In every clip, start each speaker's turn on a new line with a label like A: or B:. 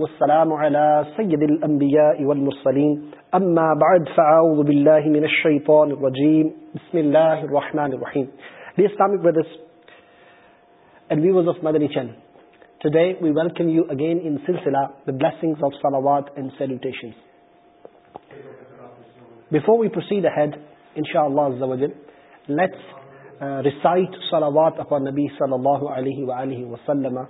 A: والسلام على سيد الأنبياء والمرسلين أما بعد فأعوذ بالله من الشيطان الرجيم بسم الله الرحمن الرحيم The Islamic Brothers and viewers of Madani Channel Today we welcome you again in Silsila the blessings of Salawat and Salutations Before we proceed ahead Inshallah Azza wa Jal Let's uh, recite Salawat upon Nabi Sallallahu Alaihi Wa Alaihi Wasallam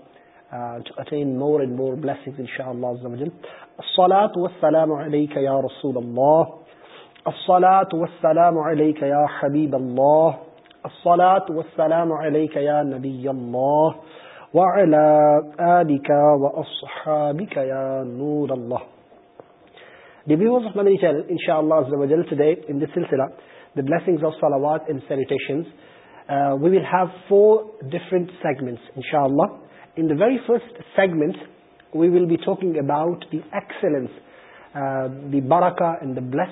A: we will four different segment in the very first segment we will be talking about the excellence ریوایات understand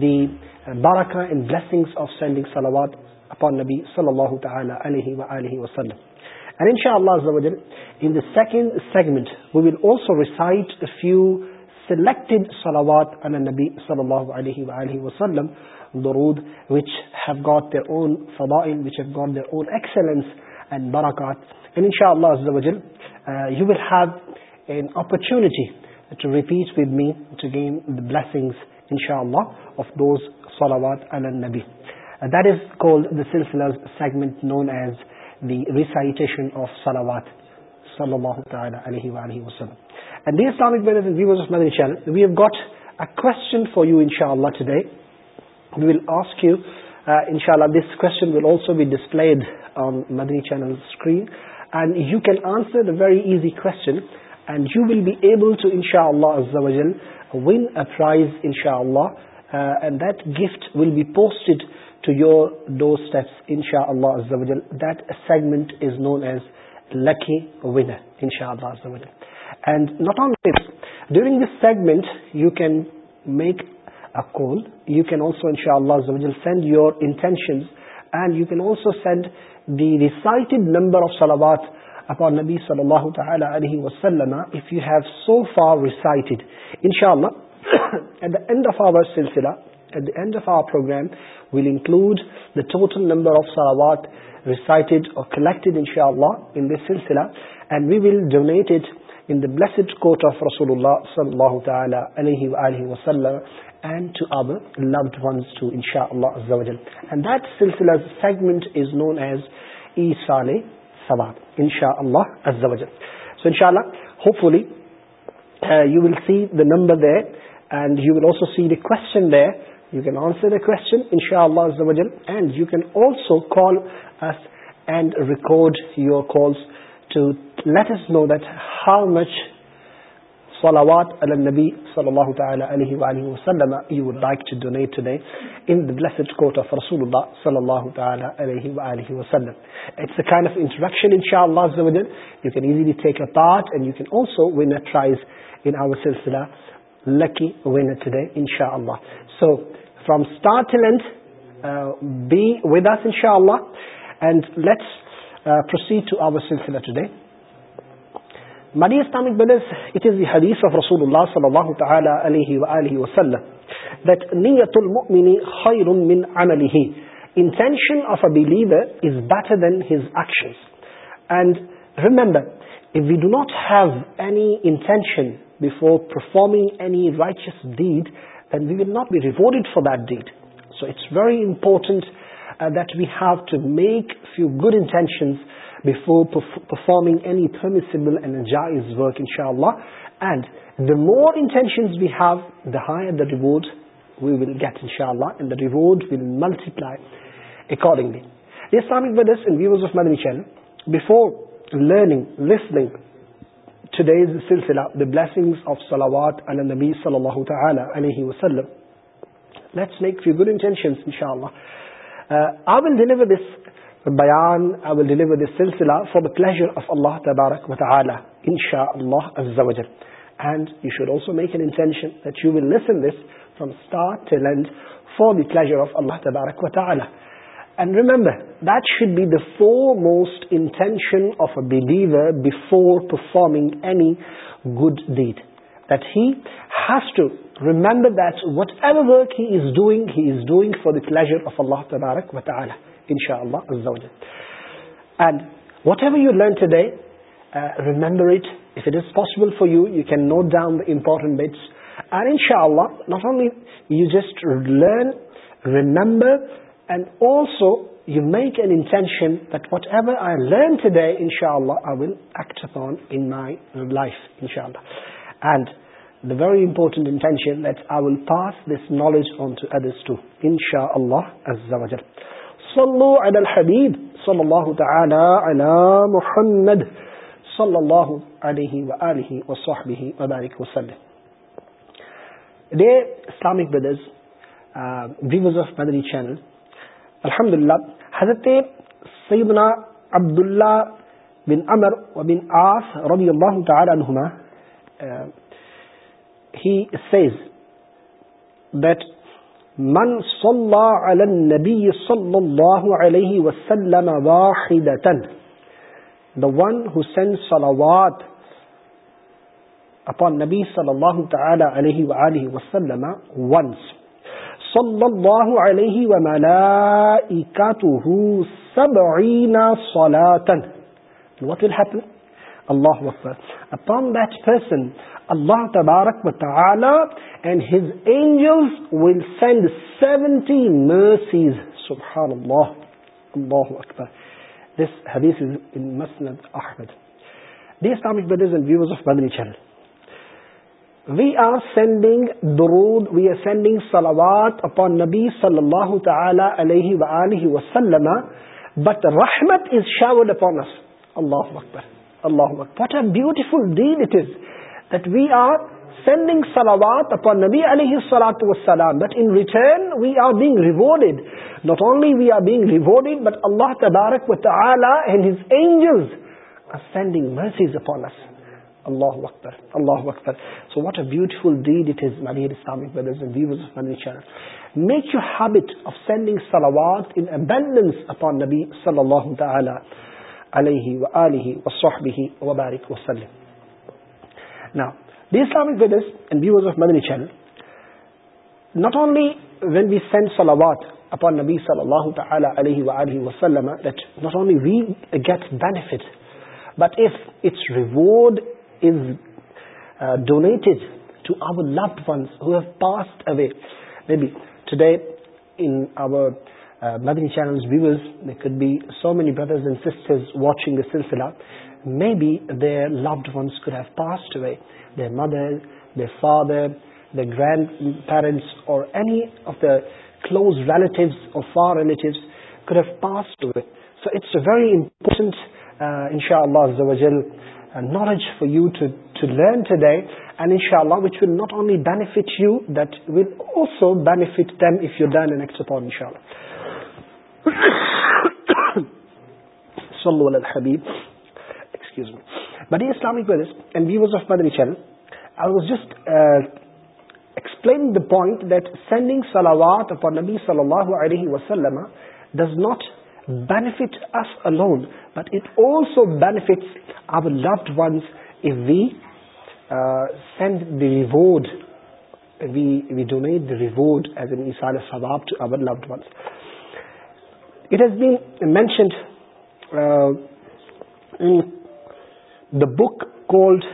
A: the بارا کاف sending second segment we will also recite few selected اون فبائل اون ایکس and براکات opportunity ان شاء اللہ of سلاواتی دیٹ از کالسلز segment known as for you ان شاء اللہ today display screen you can answer the very easy کونڈ you will be able to ان شاء اللہ ون اے پرائز ان شاء اللہ دفٹ will be posted to your دوسمنٹ during this segment you can you کینسو ان شاء اللہ یور انٹینشن یو کینسو سینڈ سلامات ان شاء اللہ at the end of our سلسلہ پروگرام وا total number you can answer the question ان شاء اللہ and you can also call us and record your call know that how much نبی صلی اللہ تلیہ آف رسول اللہ صلی اللہ وسلمشن یو کینزیلی تھیکٹ you can also win a prize انسلہ ان شاء اللہ so from start be with ان شاء اللہ ٹوڈے مدی اسلام اللہ intention of a leader is better than he remember if we do not have attention before performing as deed we will not be rewarded for this very important that we have to make few good intention سمجھا شہلا and the more intention we have the the reward we will get ان شاء اللہ multiply accordingly before learning today's silsila, the blessings of salawat ala nabi sallallahu ta'ala alayhi wa sallam. Let's make few good intentions, inshallah. Uh, I will deliver this bayan, I will deliver this silsila for the pleasure of Allah tabarak wa ta'ala, inshallah azza wa jal. And you should also make an intention that you will listen this from start till end for the pleasure of Allah tabarak wa ta'ala. And remember the the foremost intention of a believer before performing any good deed that has to remember whatever he is doing ہیار the کلیشر of اللہ تبارک وطال ان شاء اللہ whatever you learn today remember it it is possible for you you can note down important bits and ان شاء اللہ not only you just learn remember and also you make intention I learn today ان شاء اللہ Islamic views channel الحمد حضرت سیدنا عبداللہ بن امر و بن آس رضی اللہ تعالی عنہما ہی سیز دیٹ من صلى على النبي صلى الله عليه وسلم واحدة the one who sends salawat upon Nabi sallallahu ta'ala alayhi wa alihi wa sallama once صلی اللہ علیہ وملائکتہ سبعین صلاتاً What will happen? Allah wafat. Upon that person, Allah tabarak wa ta'ala and his angels will send 70 mercies. Subhanallah. Allahu Akbar. This hadith is in Masnad Ahmad. Dear Islamic brothers and viewers of Madani Channel, we are sending درود we are sending سلوات upon نبی صلی اللہ تعالی علیہ وآلہ وسلم but رحمت از شاور اپون اس اللہ اکبر اللہ اکبر what a beautiful deed it is that we are sending سلوات اپون نبی علیہ السلات وسلام but in return we are being rewarded not only we are being rewarded but اللہ تبارک و تعالی and his angels are sending mercies upon us اللہ میکٹنگ سلواتی not only when we send سلوات اپان نبی صلی اللہ اونلی وی گیٹ بٹ افٹ is uh, donated to our loved ones who have passed away. Maybe today in our uh, Madani channel's viewers, there could be so many brothers and sisters watching the silsila. Maybe their loved ones could have passed away, their mother, their father, their grandparents, or any of the close relatives or far relatives could have passed away. So it's a very important, uh, inshallah, knowledge for you to to learn today and ان شاء اللہ which will not اونلیفٹ you that will آلسوٹ just explain the point سلاوات نبی صلی اللہ علیہ وسلم does not benefit us alone but it also benefits our loved ones if we send that we we donate the reward as اینسال of سواب to our loved ones it has بیشنڈ the book called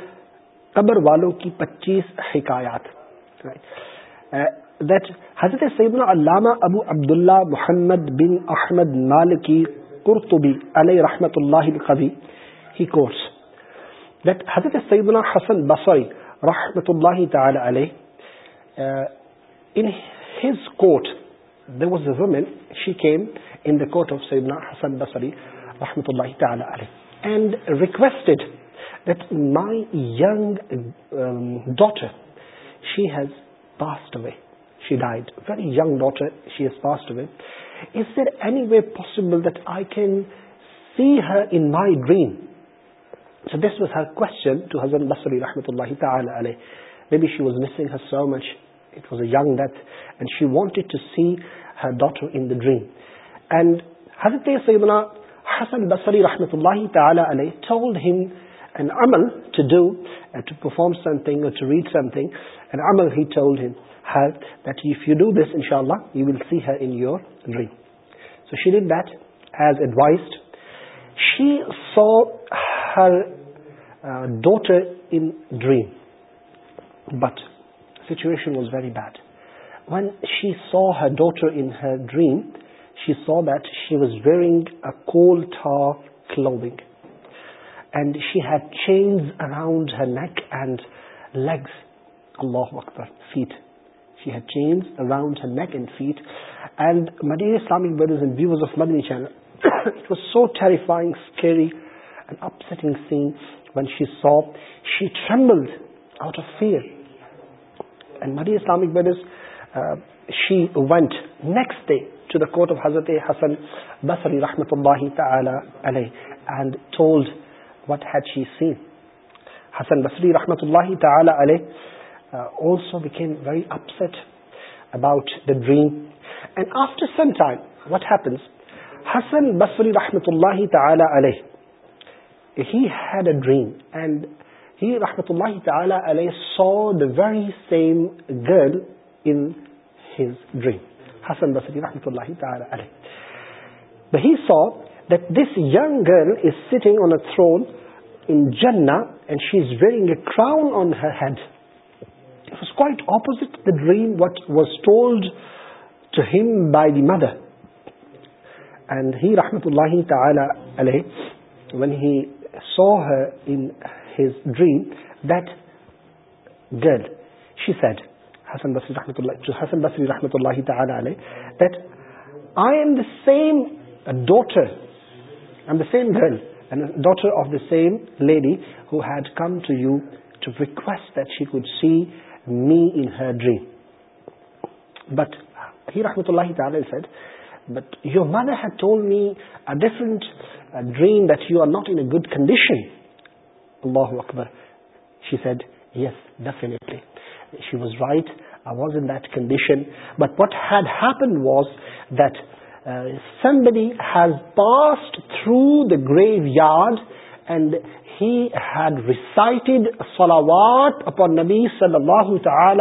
A: کبر والوں کی پچیس حکایات that حضرت سیدہ ابو ابداللہ محمد بن احمد علیہ رحمت اللہ خبی کی کورٹ حضرت سعید اللہ حسن بسوری رحمت اللہ علیہ court there was a woman she came in court of سعد اللہ حسن بسری رحمۃ اللہ تعالی علیہ and request that my young daughter she has passed O she died very young daughter she is fast with اسنی way possible that I can سیمسچنزنگ her so much was a young death and she wanted to see her daughter in dream حضرت حسن رحمت اللہ An amal to do, uh, to perform something or to read something. An amal, he told her that if you do this, inshallah, you will see her in your dream. So she did that as advised. She saw her uh, daughter in dream. But the situation was very bad. When she saw her daughter in her dream, she saw that she was wearing a coal tar clothing. And she had chains around چینجنڈ and feet and Madi Islamic scene one she so شیمبلز out of fear what had seen ہسن بسری رحمت اللہ اپ dream after dream تعلی same girl dream ہسن بسری رحمت اللہ this young girl is sitting on a throne جن and she is wearing a crown on head was کو dream what was told to him by the mother when he saw in dream that grid حسن رحمت اللہ دئی M the same daughter And the same girl, and the daughter of the same lady who had come to you to request that she could see me in her dream. But he rahmatullahi ta'ala said, but your mother had told me a different dream that you are not in a good condition. Allahu Akbar. She said, yes, definitely. She was right. I was in that condition. But what had happened was that graveyard and had سلاوات upon سلاوات اپ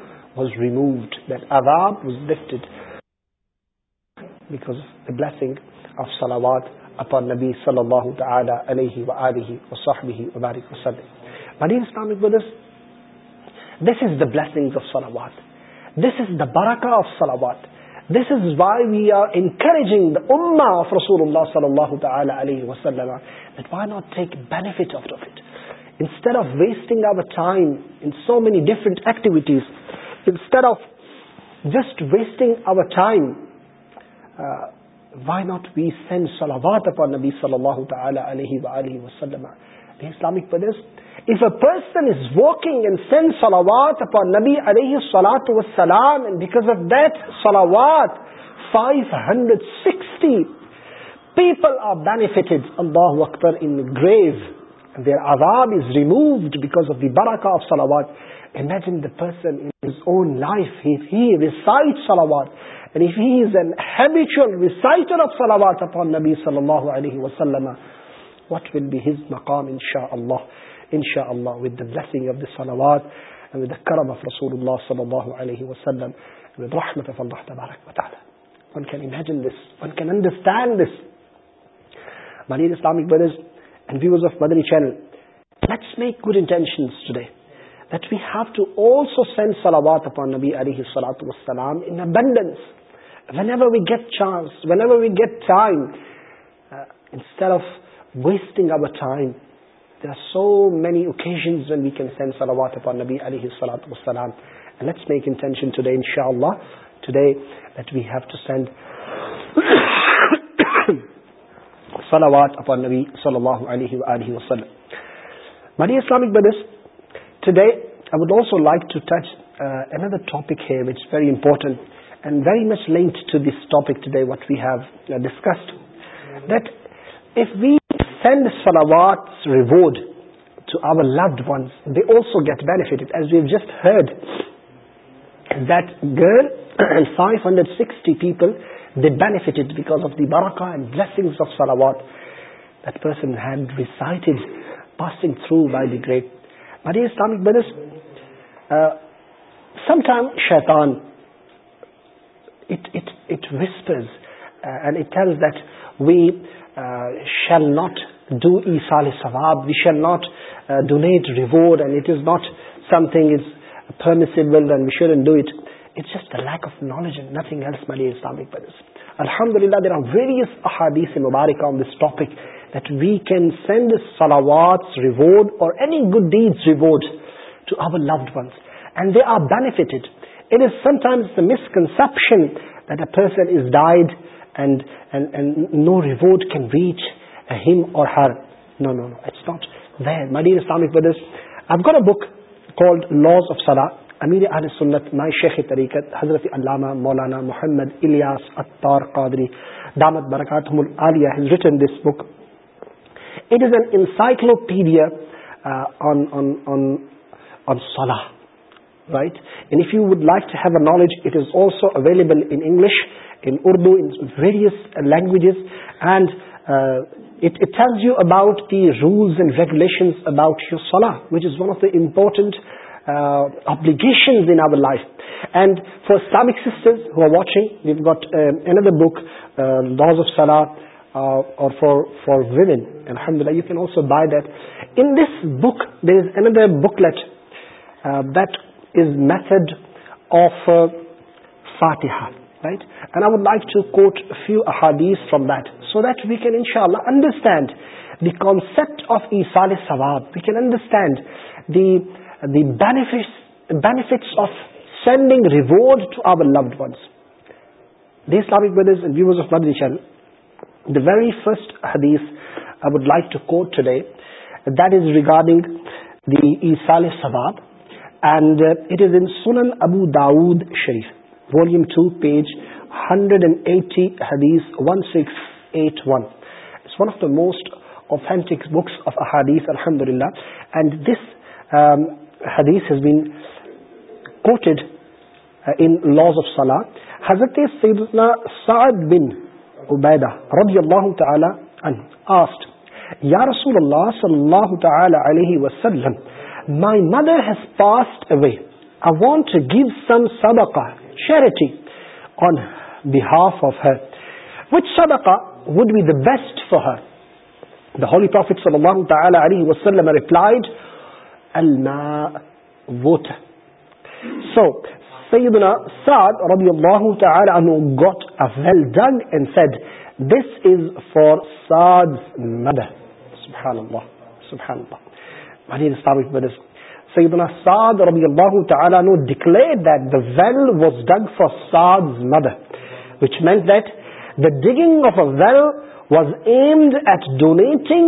A: was removed وزٹ سلامات براکا آف سلامات this is why we are encouraging رسول اللہ صلی اللہ وسلم ٹائم نبی صلی اللہ وسلمات فار نبی علیہ وسلام آف دلاوات five hundred sixty people are بیفڈ اللہ وختر ان گریز دیر آواب is removed because of the بڑا کاف سلاوات Imagine the person in his own life, if he recites salawat, and if he is an habitual reciter of salawat upon Nabi sallallahu alayhi wa sallam, what will be his maqam, inshaAllah, inshaAllah, with the blessing of the salawat, and with the karam of Rasulullah sallallahu alayhi wa sallam, with rahmat of Allah tabarak wa ta'ala. One can imagine this, one can understand this. My dear Islamic brothers and viewers of Madani channel, let's make good intentions today. that we have to also send salawat upon Nabi alayhi salatu wasalam in abundance. Whenever we get chance, whenever we get time, uh, instead of wasting our time, there are so many occasions when we can send salawat upon Nabi alayhi salatu wasalam. And let's make intention today, inshallah, today that we have to send salawat upon Nabi sallallahu alayhi wa alayhi wa sallam. Many Islamic Buddhists, Today, I would also like to touch uh, another topic here which is very important and very much linked to this topic today, what we have uh, discussed. That if we send salawat's reward to our loved ones, they also get benefited. As we've just heard, that girl and 560 people, they benefited because of the barakah and blessings of salawat. That person had recited, passing through by the great مری Islamic بنس some time and it that we shall not do ای سال ثواب we shall not donate reward and it is not something is for me should we do it it's just lack of knowledge and nothing else مری Islamic بزرس الحمد للہ there are various احادیث سے مبارک on this topic that we can send salawats, reward or any good deeds reward to our loved ones and they are benefited. It is sometimes the misconception that a person is died and, and, and no reward can reach him or her. No, no, no, it's not there. My dear Islamic brothers, I've got a book called Laws of Salah. امیر اہل سنت مائی شیخ طریقت حضرت علامہ مولانا محمد الیاس اتار قادری دامت برکاتہم العالیہ has written this book It is an encyclopedia uh, on Salah, right? And if you would like to have a knowledge, it is also available in English, in Urdu, in various uh, languages, and uh, it tells you about the rules and regulations about your Salah, which is one of the important obligations in our life. And for Islamic sisters who are watching, we've got um, another book, Laws of Salah, for for ویمنڈ الحمد للہ you can also buy then this book in the but this method of فات and I would like to quote few اہادیز from the can ان شاء اللہ understand the concept of ای فال سواب we can understands of sending reward to our loved would دیمک views very first حدیث I would like to quote today that is regarding دیباب اینڈ ابو داود شریف volume two page hundred and eighty حدیث most authentic books حدیث الحمد للہ and this حدیث has been کو حضرت عبیدہ رضی اللہ تعالی عنہ asked یا رسول اللہ صلی اللہ تعالی علیہ وسلم my mother has passed away I want to give some sadaqah charity on behalf of her which sadaqah would be the best for her the holy prophet صلی اللہ تعالی علیہ وسلم replied الماء water so Sayyidina Sa'ad رضي الله تعالى عنه got a well dug and said this is for Sa'ad's mother subhanallah subhanallah my dear is talking about this Sayyidina Sa'ad رضي الله تعالى declared that the well was dug for Sa'ad's mother which meant that the digging of a well was aimed at donating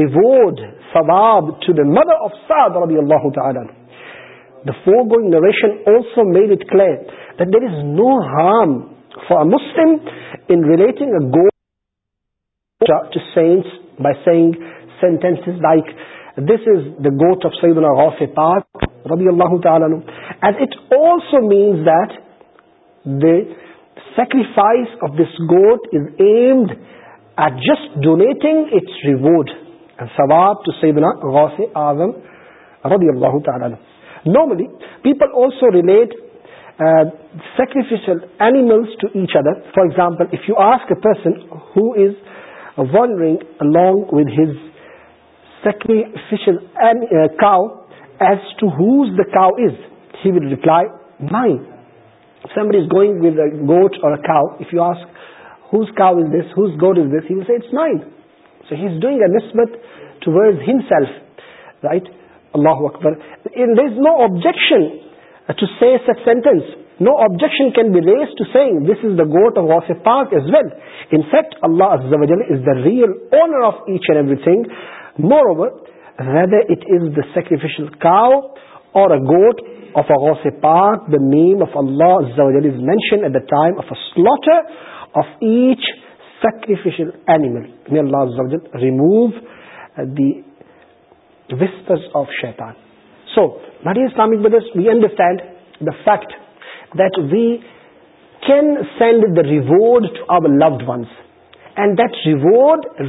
A: reward sabab to the mother of Sa'ad رضي الله تعالى عنه the فور گو نویشن also made it clear there is no harm for مسلمٹنگ a goat to saint by saying sentence like this is the goat of سیبنا غوف پارڈ اٹ او means that the sacrifice of this goat is aimed and just donating its reward سواب to سید آلم ربی تعلوم Normally, people also relate uh, sacrificial animals to each other. For example, if you ask a person who is wandering along with his sacrificial uh, cow as to whose the cow is, he will reply, mine. If somebody is going with a goat or a cow, if you ask, whose cow is this, whose goat is this, he will say, it's mine. So he's doing a nisbat towards himself, right? اللہ اکبر is no objection to see sentence no objection can be raised to say this is the goat of گوس پاک well in fact اللہ the real owner of each and everything moreover whether it is the sacrificial cow or goat of اوس پاک the name of اللہ mention at the time of اوٹر of each sacrificial animal اللہ remove the سومیس we understand the fact that we can send the reward او loved ones and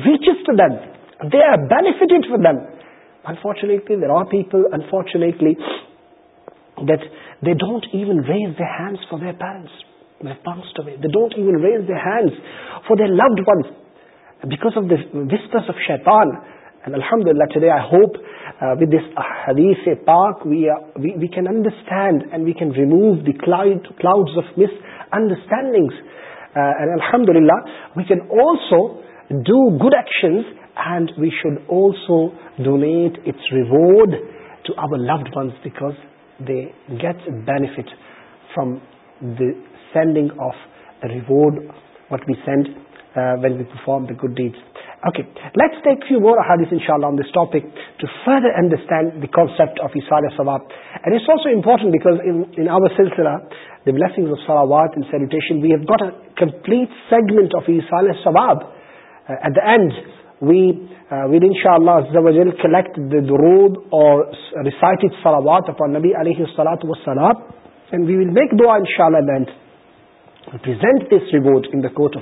A: دیچسٹ then they are benefit unfortunately there people unfortunately they don't even raise the hand for their parents ways the hand for the leak of the waste of شیتان الحمد للہ today I hope with this حدیث پاک we can understand and we can remove the cloud of مس ریمو الحمد للہ we can also do good actions and we should also donate its reward to او loved ones because they get benefit from the sending of reward what we send when we perform the good deed let you مورپک to فردرسٹینڈوات نبیت وینڈ we will make دوس حضرت سماد رحمت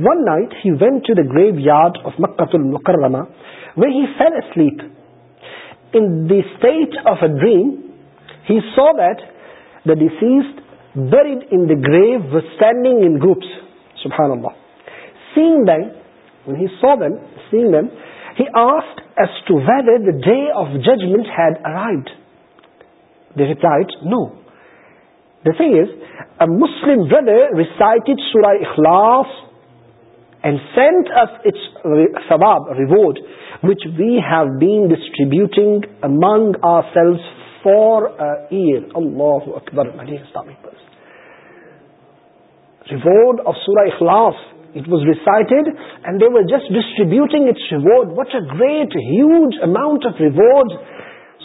A: اللہ graveyard of مکت الما وے health of a dream he saw that the deceased buried in the grave standing in groups say them one he saw then say them he us as to wait the day of judgment he'd died no the thing is a Muslim brother recite so I اخلاف and sent us its سباب reward which we have been distributing among our سیل فارہ اکبر خلاف recite and the ورز just distributing its reward what a great huge amount of reward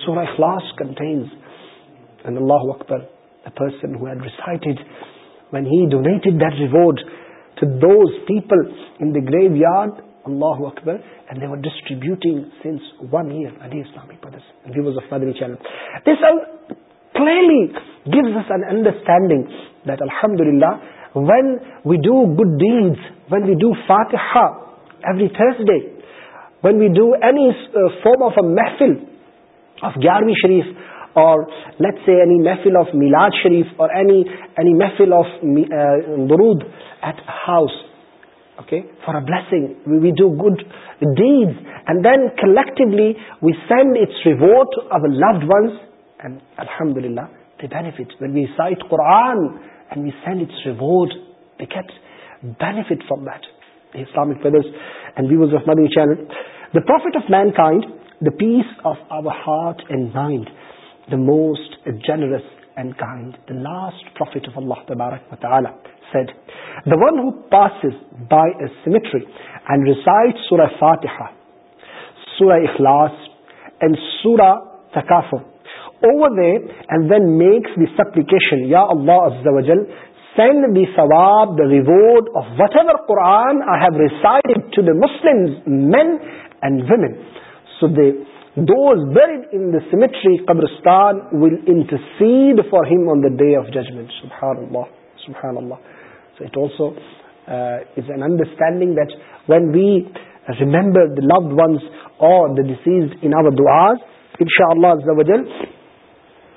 A: سورائ خلاس contains اکبرڈ when he donate those people in the گریو yard محفل of گیاروی شریف اور لیٹ سی اینی محفل آف میلاد شریف اور okay for a blessing we we do good deeds and then collectively we send its reward loved ones الحمد للہ قرآن we sends get بیٹ فیٹلامک channel the prophet of mankind the peace of او heart and mind the most generous لاسٹر ونٹری supplication Quran I have recited to the Muslim meant women do is buried in cemetery قبرستان will intercede for ہن of judgment N understanding when we remember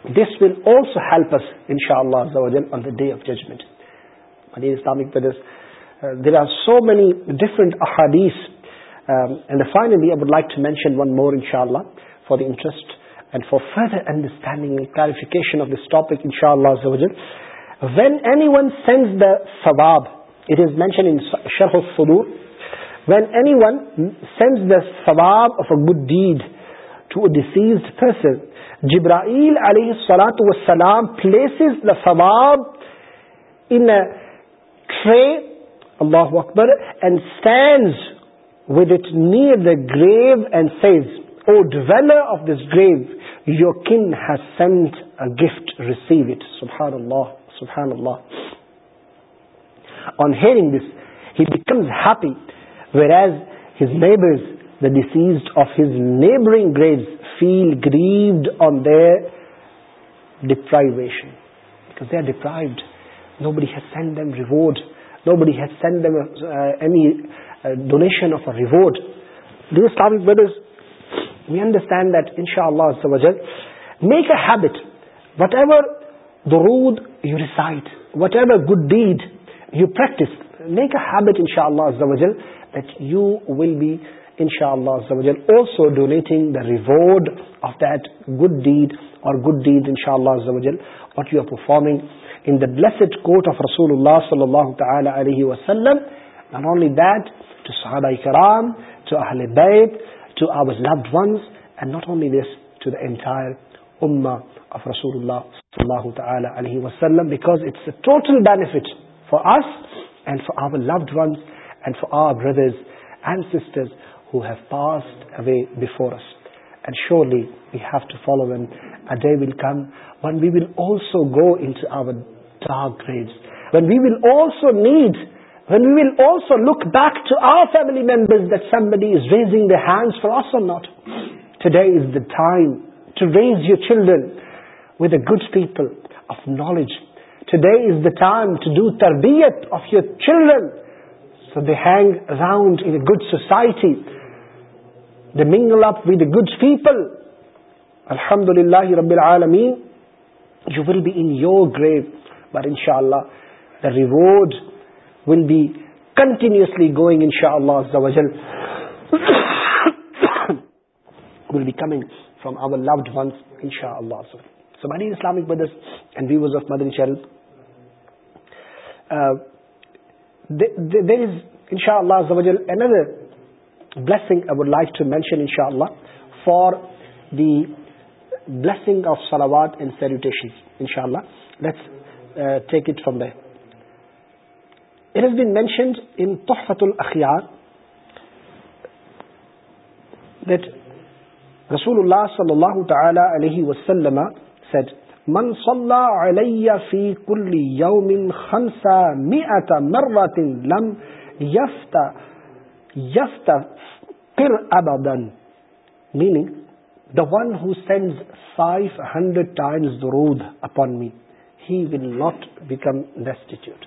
A: this will also help ان شاء اللہ there are so many different احادیس finally would like to mention one more ان شاء اللہ for the interest and for further understanding کلریفکیشن when anyone sends the فواب it mention فرور when anyone sends the فواب good deed to a person جبراہیل سلام places the فواب ٹر اللہ اکبر and sends with it near the grave and says, O dweller of this grave, your kin has sent a gift, receive it. Subhanallah, subhanallah. On hearing this, he becomes happy, whereas his neighbors, the deceased of his neighboring graves, feel grieved on their deprivation, because they are deprived. Nobody has sent them reward. Nobody has sent them uh, any ڈونیشنڈ we understand ان شاء اللہ good you practice make a ان شاء اللہ you will be ان شاء اللہ of deed اور گڈ ڈیڈ ان شاء اللہ you are performing and of رسول اللہ وسلم دیٹ شادی کران ٹو اہل بیب to of ones and not only this to the entire وسلم it's a total bat Ford for us loved ones and for our brothers and sisters away before S and surely we have to follow when will come one we will also go انارو need when we will also look back to our family member hand فارسو not today is the time to raise your children with گز people of knowledge today is the time to do تربیت of your children so they hang around a گوسائٹی the mingle up with people الحمد اللہ عالمی you will be in your grave ان شاء اللہ reward will be counting ان شاء اللہ دیر از ان شاء اللہ فار دیسنگ آف سلاواد It has been mentioned in Tuhfatul that Rasulullah sallallahu ta'ala alayhi wa said, من صلى علي في كل يوم اٹ بی مینشنڈ يفت تحفت أبدا meaning the one who sends 500 times the road upon me he will not become destitute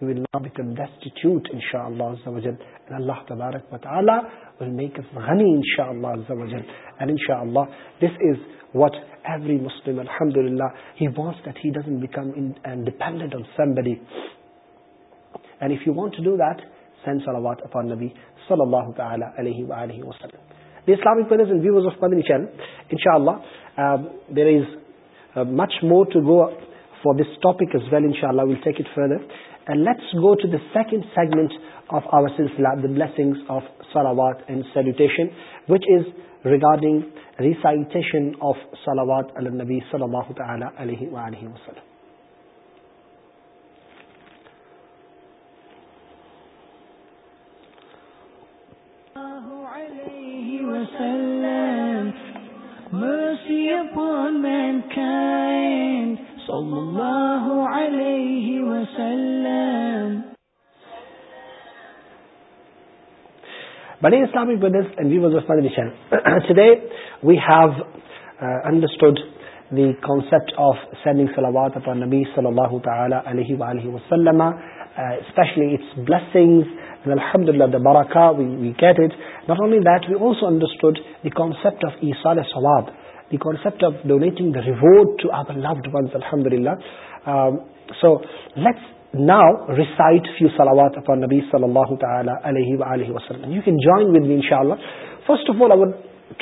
A: we will not become destitute inshallah azza wa and allah tabarak wa taala will make us ghani inshallah azza wa and inshallah this is what every muslim alhamdulillah he wants that he doesn't become dependent on somebody and if you want to do that send salawat upon nabi sallallahu taala alayhi wa alihi wa sallam the islamic brothers and viewers of madani channel inshallah um, there is uh, much more to go for this topic as well inshallah we'll take it further let's go to the second segment of our سلسلہ the blessing of سلاوات and salutation which is regarding recitation of سلامات عل نبی صلی اللہ تعالی علیہ وسلم بڑے وی ہنڈرسٹڈ آف سینکات نبی صلی اللہ تلسلیٹ ناٹ اونلی دلسوڈرسٹڈ نا ریسائٹ یو سلاوات نبی صلی اللہ وسلم you can join with me انشاء اللہ first of all I would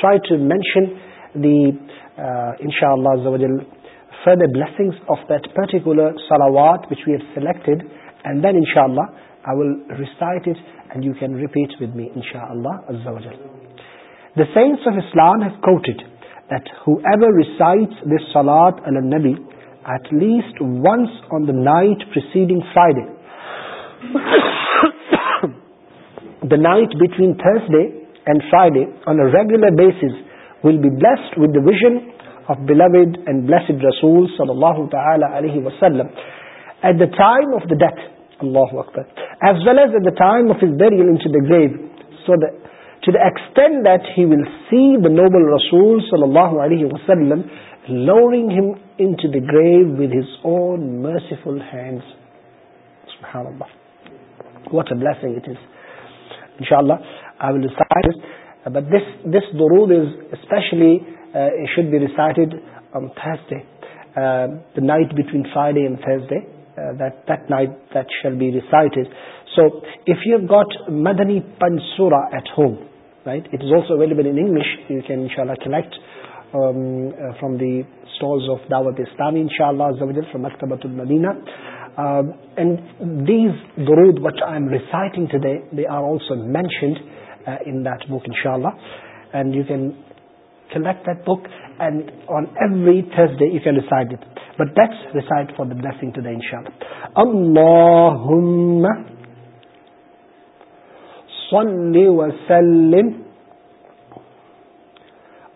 A: try to mention the انشاء اللہ for the bliss of that particular سلاوات which we it selected and then ان شاء اللہ I will recite it and you can repeat with me ان شاء اللہ the sense of اسلام ہیٹ ریسائٹ دس سلاد ال نبی ایٹ لیسٹ ونس نائٹنگ Friday the night between Thursday and Friday on regular basis will be blessed ودا ویژن آفڈ and blessed at S well as at grave so to the extent heel see the noble رسول لور grave with his own merciful hand with ان شاء اللہ دور especially should be recited on Thursday night between Friday in Thursday should be recited so if you got مدنی پنسو at home right it is also available English you کینشاء اللہ collect from the stall of دعوت اسلام ان شاء اللہ اختبت المدینا these what I am reciting to they they are also mentioned in دک ان شاء اللہ اینڈ یو کینڈ دک on every Thursday you can recite it but recite for the bliss ان شاء اللہ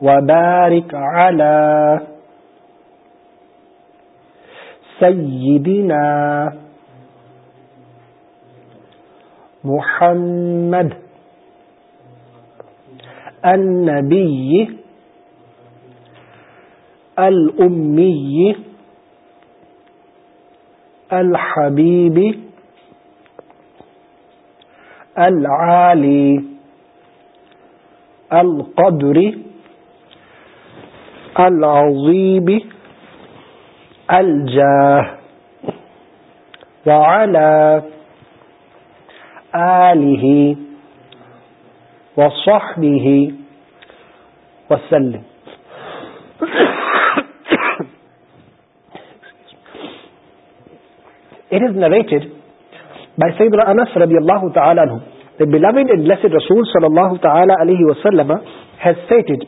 A: وبارك على سيدنا محمد النبي الأمي الحبيب العالي القدر القدر العظيم الجاه وعلى آله وصحبه وسلم It is narrated by Sayyidina Anas رضي الله تعالى عنه The beloved and blessed Rasul صلى الله تعالى عليه وسلم has stated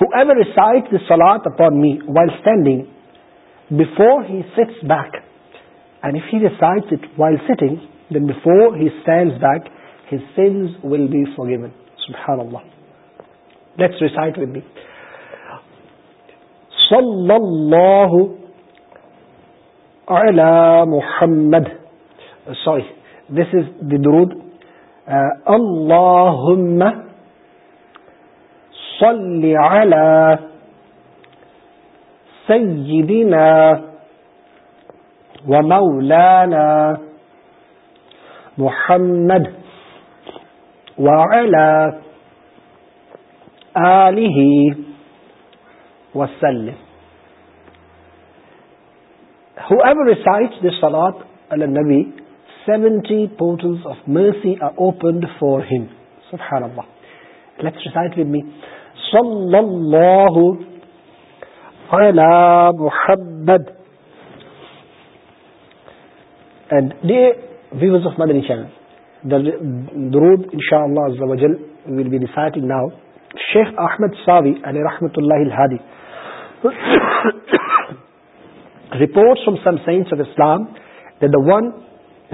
A: ہُ ایم ریسائٹ د سلاٹ upon me while standing before he sit back if recite while sitting then بینس back will be forgiven محمد سوری دس از دودھ صل على سيدنا ومولانا محمد وعلى آله وسلم Whoever recites the Salat ala Nabi, 70 portals of mercy are opened for him. SubhanAllah. Let's recite with me. صلی اللہ علی محمد and the views of Madani channel درود انشاءاللہ عز و جل will be reciting now Sheikh Ahmed Savi alayhi rahmatullahi al-Hadi reports from some saints of Islam that the one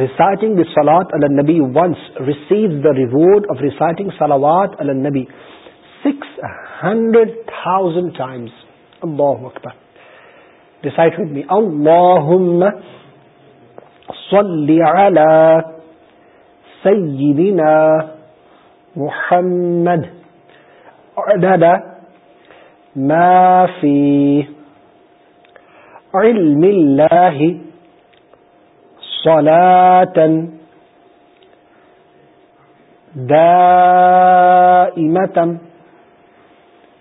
A: reciting the salat ala nabi once receives the reward of reciting salawat ala nabi hundred thousand times اللہ اکبر decide with me اللہم صلی علی سیدنا محمد عدد ما فی علم اللہ صلاة ستم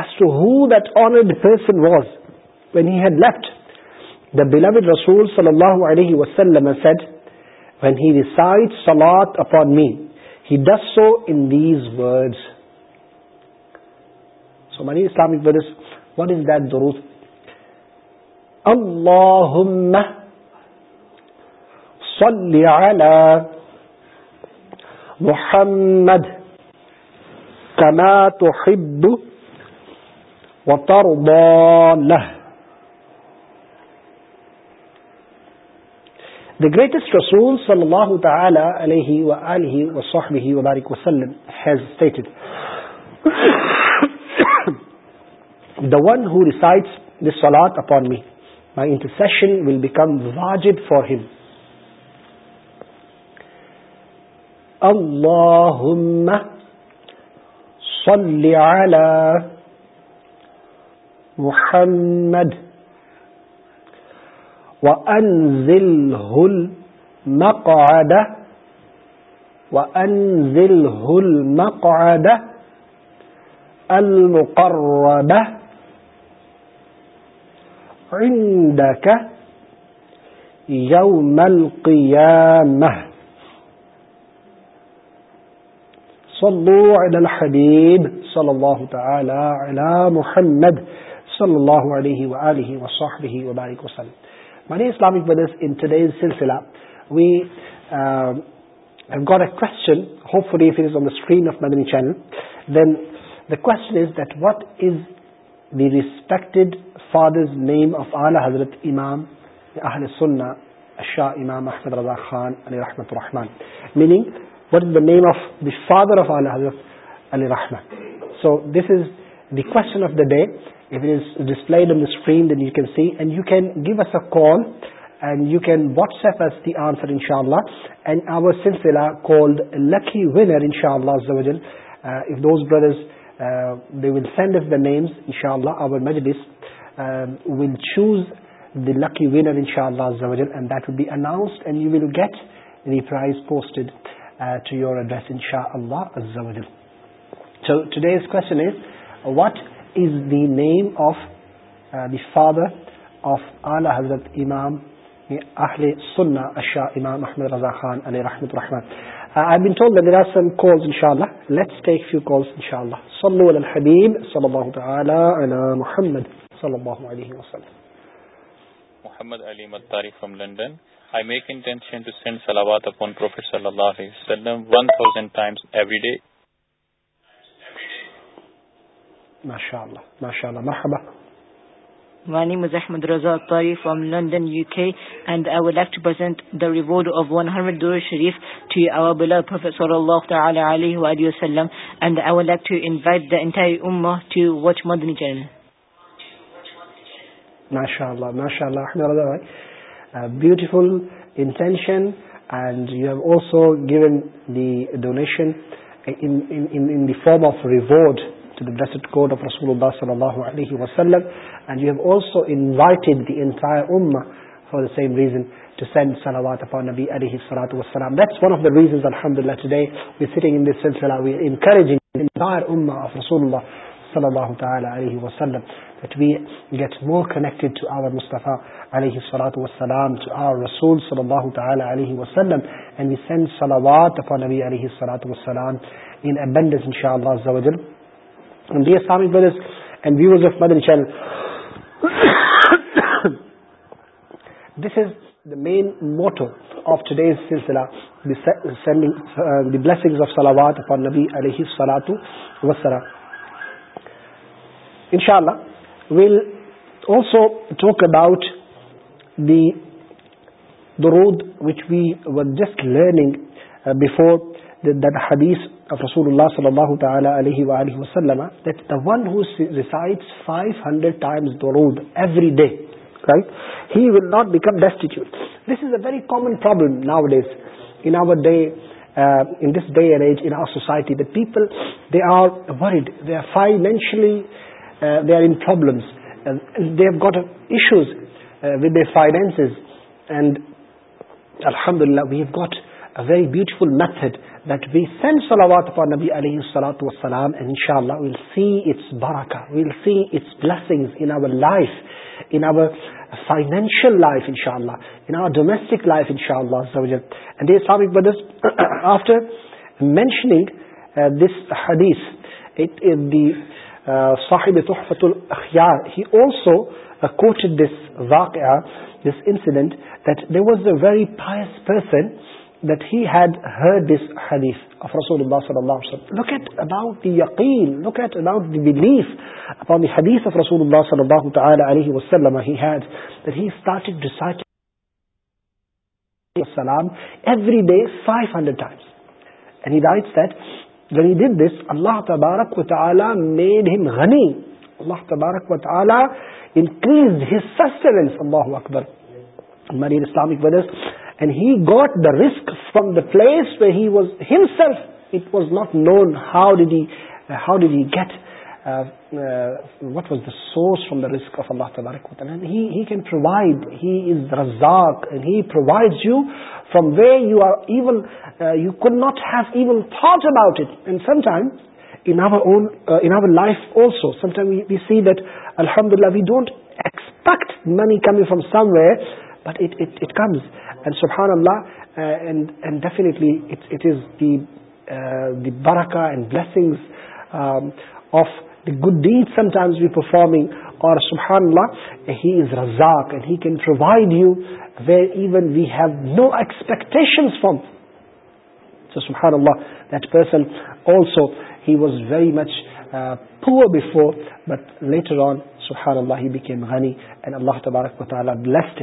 A: ایس ٹو ہو دنڈ person was when head left رسول اپون می ڈس سو انیز سو منی اسلام دروتھ محمد کنا تو وطر ضاله The greatest Rasul صلى الله تعالى عليه وآله وصحبه وبارك وسلم has stated The one who recites this Salat upon me my intercession will become wajib for him Allahumma صلی علی محمد وأنزله المقعد وأنزله المقعد المقرب عندك يوم القيامة صلوا على الحبيب صلى الله تعالى على محمد سلسلہ we got a fully the screen channel then the question is that is the respected father name of عل حضرت امام ساہ امام احمد رضا خان علی رحمت الرحمن meaning what is the name of the father of علی حضرت علی الرحمن so this is the question of the day displayed on the screen then you can see and you can give us a call and you can WhatsApp us the answer ان شاء اللہ and our سلسلہ call winner ان شاء اللہ will send of the names ان شاء اللہ آور میڈیس will choose the lucky winner ان شاء اللہ that will be announced and you will get prize posted to your address ان شاء اللہ so today's what is the name of the father of اعلی حضرت امام امام اہل احمد رضا خان علیہ I've been told that there are some calls calls inshallah. inshallah. Let's take few Sallu ala ala al-Habib sallallahu sallallahu sallallahu ta'ala Muhammad Muhammad alayhi alayhi wa wa sallam. sallam Ali Mattari from London. I make intention to send salawat upon Prophet 1000 times every day وعلیکم احمد رزاف from London to the blessed court of Rasulullah sallallahu alayhi wa sallam and you have also invited the entire ummah for the same reason to send salawat upon Nabi alayhi salatu wa sallam that's one of the reasons alhamdulillah today we're sitting in this sentence we're encouraging the entire ummah of Rasulullah sallallahu ta'ala alayhi wa sallam that we get more connected to our Mustafa alayhi salatu wa sallam to our Rasul sallallahu ta'ala alayhi wa sallam and we send salawat upon Nabi alayhi salatu wa sallam in abundance inshallah azza wa jala this is the main motto of today the blessing of سلاوات for نبی علی سلاۃو وسرا ان شاء اللہ well also talk about دیچ be و just learning before حدیس رسول اللہ صلی اللہ تعالی وسلم ڈےم ڈیسٹیز a our society people they آرڈینشلی they are in problem with the finance and الحمد للہ we have got a beautiful method that we send صلاوات نبی علیہ وسلام لائف ان فائنینشیل لائف انشاء اللہ our domestic after mentioning this حدیث this walk this incident the was a various person that he had heard this hadith of Rasulullah sallallahu alayhi wa sallam. Look at about the yaqeen, look at about the belief upon the hadith of Rasulullah sallallahu alayhi wa sallam he had, that he started reciting every day 500 times. And he writes that when he did this, Allah tabarak wa ta'ala made him ghani. Allah tabarak wa ta'ala increased his sustenance, Allahu Akbar. Many Islamic brothers, And he got the risk from the place where he was himself. It was not known how did he get uh, uh, what was the source from the risk of Allah Ta'ala. And he can provide. He is Razzaq, and he provides you from where you are even uh, you could not have even thought about it. And sometimes in our own in our life also, sometimes we see that Alhamdulillah we don't expect money coming from somewhere, but it comes. سبحان اللہ it is the براک and bliss of the good deed sometimes we performing or سبحان اللہ he is رزاک and he can provide you where even we have no expectation from so سبحان اللہ درسن also he was very much poor before but later on سبحان اللہ ہی be کے غنی and اللہ تبارک مطالعہ بلسڈ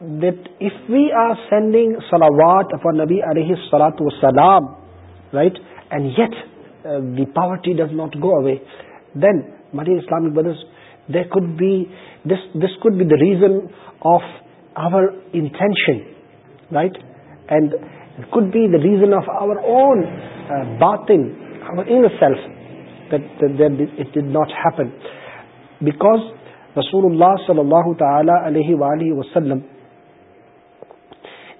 A: وی آر سینڈنگ سلا وات نبی علیہ صلاسلام right and yet the poverty does not go away then مری Islamic this could be the reason of our intention right and could be the reason of our own but in self it not happen because وسول اللہ صلی اللہ تعالی علیہ ولیہ وسلم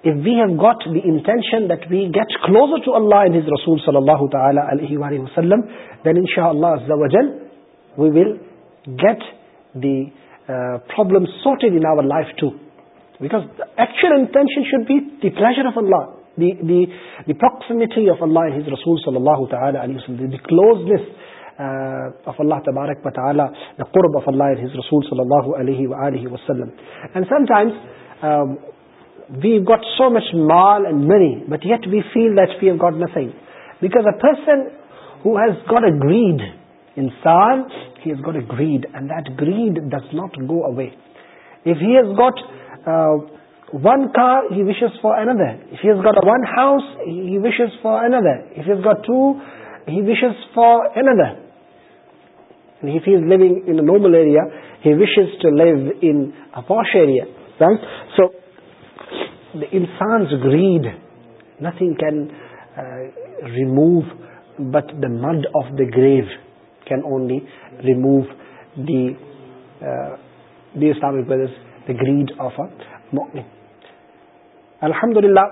A: if we have got the intention that we get closer to Allah and His Rasul sallallahu ta'ala alayhi wa sallam, then inshaAllah azza wa jal, we will get the uh, problem sorted in our life too. Because the actual intention should be the pleasure of Allah, the, the, the proximity of Allah and His Rasul sallallahu ta'ala alayhi wa sallam, the closeness Uh, of Allah tabarak wa ta'ala the qurb of Allah and his Rasul sallallahu alayhi wa alihi wa sallam and sometimes um, We've got so much mal and money, but yet we feel that we have got nothing. Because a person who has got a greed, insan, he has got a greed, and that greed does not go away. If he has got uh, one car, he wishes for another. If he has got one house, he wishes for another. If he has got two, he wishes for another. And if he is living in a normal area, he wishes to live in a posh area, right? So انسان greed nothing کینوو but the mud of the grave can only greed الحمد للہ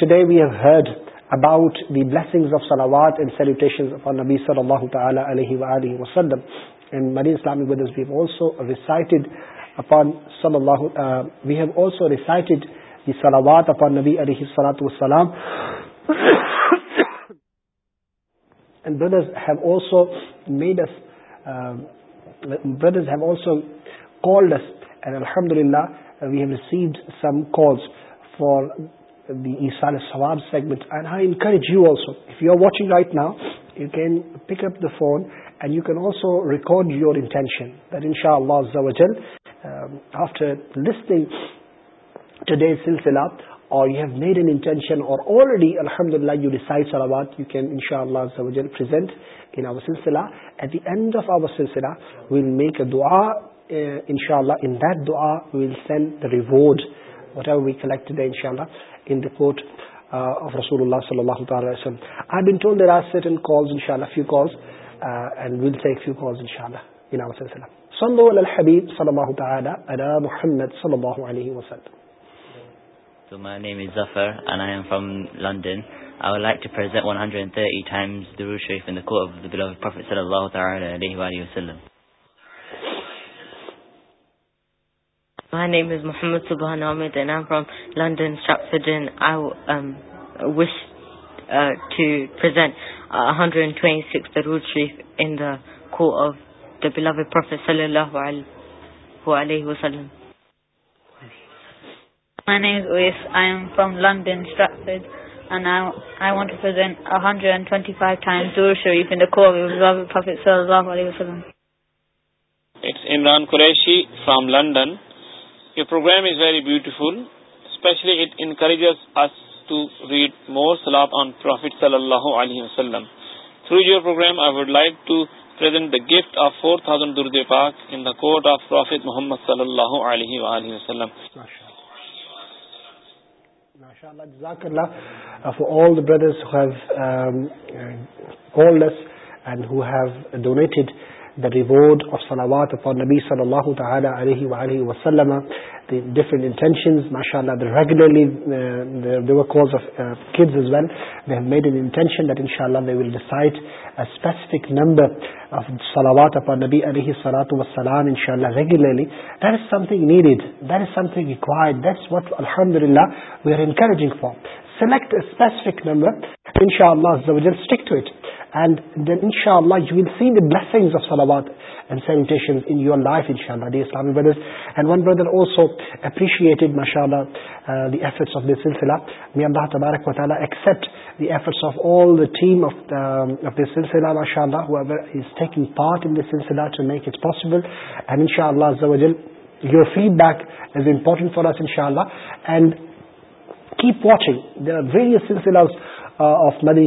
A: ٹے we have heard about the blessing of سلام and salutation نبی صلی اللہ علیہ وسلمز وی ہیوسوٹی سلاموات اپ نبی علی سلات وسلام ہیوسو میڈ ایس بردرز ہیوسو الحمد للہ we have received some calls فارمنٹ you also you are watching right now you can pick up phone and you can also record your intention ان شاء اللہ today's silsila or you have made an intention or already alhamdulillah you recite salawat you can inshallah azawajal present in our silsila at the end of our silsila we'll make a dua uh, inshallah in that dua we'll send the reward whatever we collect today inshallah in the court uh, of rasulullah sallallahu alaihi wasallam i've been told there are certain calls inshallah few calls uh, and we'll take few calls inshallah in our silsila صلى الله على الحبيب صلى الله تعالى على محمد صلى الله عليه وسلم So my name is Zafar and I am from London. I would like to present 130 times the Sharif in the court of the beloved Prophet sallallahu ta'ala alayhi wa sallam. My name is Muhammad Subhan Ahmed and I'm from London, Stratford and I um, wish uh, to present 126 Darood Sharif in the court of the beloved Prophet sallallahu alayhi wa sallam. Qureshi from London your programme is very beautiful especially it encourage read more سلابٹ صلی اللہ علیہ وسلم through your programme I would like to print the gift of four thousand int of prophet محمد صلی اللہ علیہ وسلم شامد ذاکر ل for all the brothers have کوس and who have donated the reward of سلامات اپ نبی صلی اللہ تعالیٰ علیہ و علیہ وسلمات اپار نبی علیہ صلاح وسلم ان شاء اللہ regularly there is something needed there is something required what الحمد اللہ we are encouraging for selecting number feedback is important for ان شہ واچنگ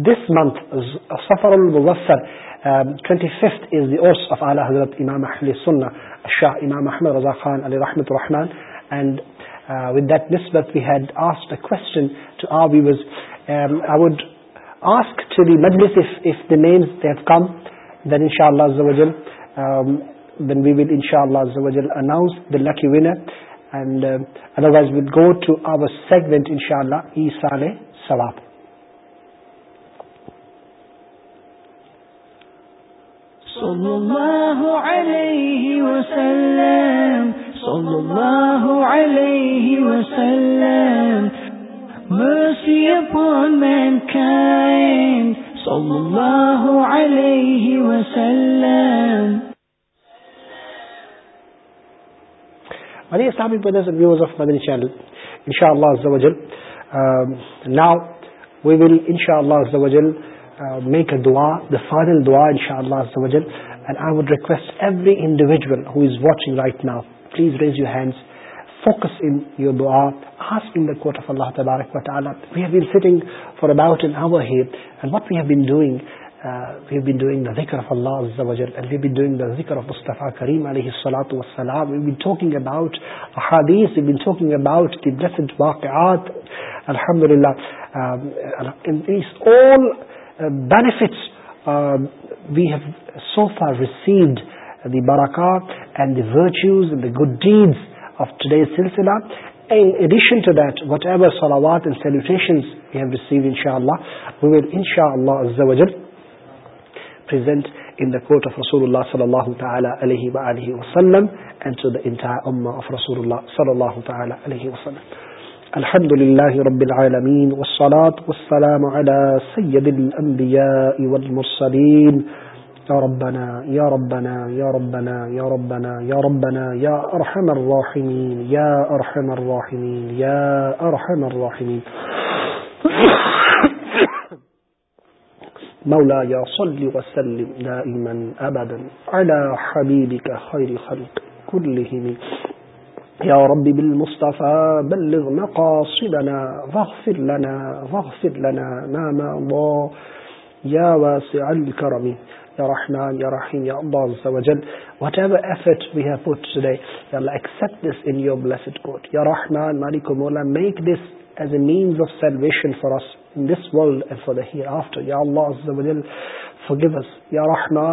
A: حضرت امام سن شاہ امام احمد رضا خان علیہ رحمۃ الرحمن ویٹ آسڈن سیگمنٹ اِنشاء اللہ ای سال ثواب صلى صلى صلى الله الله الله عليه عليه عليه وسلم وسلم وسلم upon mankind مروز آف مدن چینل ان شاء will inshallah azza wa jal میکل دعا ان شاء اللہ پلیز ریز یورٹنگ الحمد للہ ویو سو فار براکات گڈ ڈیڈ آف ٹوڈے الحمد لله رب العالمين والصلاة والسلام على سيد الأنبياء والمرسلين يا ربنا يا ربنا يا ربنا يا ربنا يا ربنا يا أرحم الراحمين يا أرحم الراحمين يا أرحم الراحمين مولا يا صل وسلم دائما أبدا على حبيبك خير خلق كلهم رب بلغ مقاصدنا واغفر واغفر لنا لنا ما مضى واسع Whatever effort we have put today, accept this this in your blessed court. make as a means of salvation for us in this world and for the hereafter. World for after your لاسل may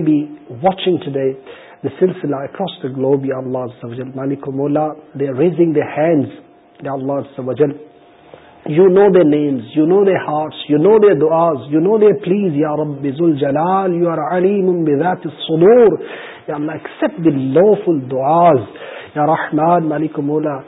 A: be watching today globe یا you know their names you know their hearts you know their دعاز you know their please یا رب ذل جلال you are علیم بذات الصدور یا اللہ accept دی لوفل دعاز یا رحمان مالک مولا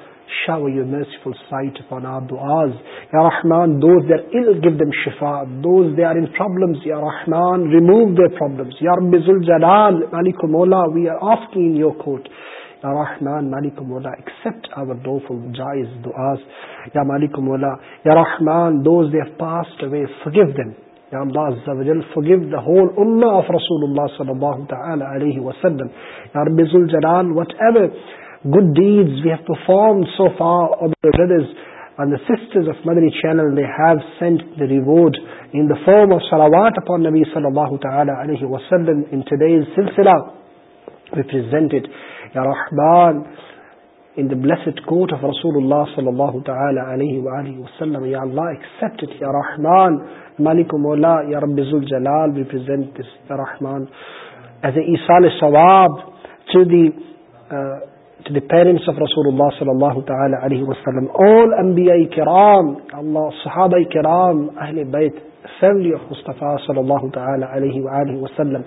A: shower your merciful sight upon our du'as. Ya Rahman, those that are ill, give them shifa. Those that are in problems, Ya Rahman, remove their problems. Ya Rabbi Zul Jalal, Malikum Ola, we are asking in your court. رحمان مالک مولا accept آور ڈوفل جائز دعاز یا مالک مولا یا رحمان those they passed away forgive them یا اللہ عز و جل فگیو دا ہول امہ آف رسول اللہ صلی اللہ تعالی علیہ وسلم یا رب زلجلال whatever good deeds we have performed so far or the brothers and the sisters of Madani Channel they have sent the reward in the form of salawat upon Nabi sallallahu ta'ala alayhi wa sallam in today's silsila we present it یا رحمان in the blessed quote of رسول اللہ صلی اللہ تعالی علیہ وآلہ وسلم یا اللہ ایکسپٹ یا رحمان مالک و مولا یا رب الجلال وی پریزنٹ دس یا رحمان ایز اے ایسال ثواب to the to the parents of Rasulullah sallallahu ta'ala alayhi wa sallam all anbiya kiram Allah sahaba kiram ahli bayt family of Mustafa sallallahu ta'ala alayhi wa alihi wa sallam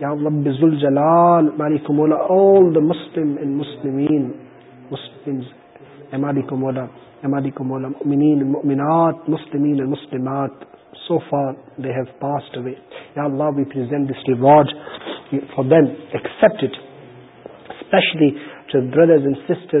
A: لو resent this reward for them expected especially to brothers and sister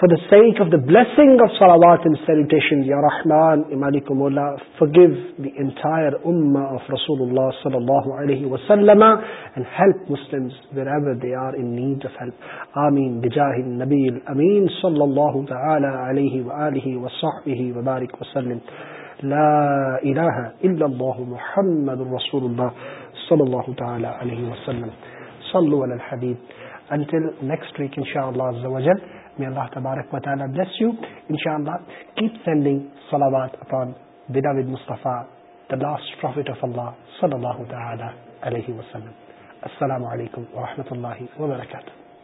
A: for the sake of the blessing of salawat and salutations, Ya Rahman, Imanikum Allah, forgive the entire ummah of Rasulullah sallallahu alayhi wa sallama and help Muslims wherever they are in need of help. Ameen. Bijahin Nabil. Ameen. Sallallahu ta'ala alayhi wa alihi wa sahbihi wa barik wa sallim. لا إله إلا الله محمد رسول الله صلى الله تعالى عليه وسلم صلوا على الحبيب Until next week إن شاء الله عز وجل تبارک بتانا السلام علیکم و رحمتہ اللہ وبرکاتہ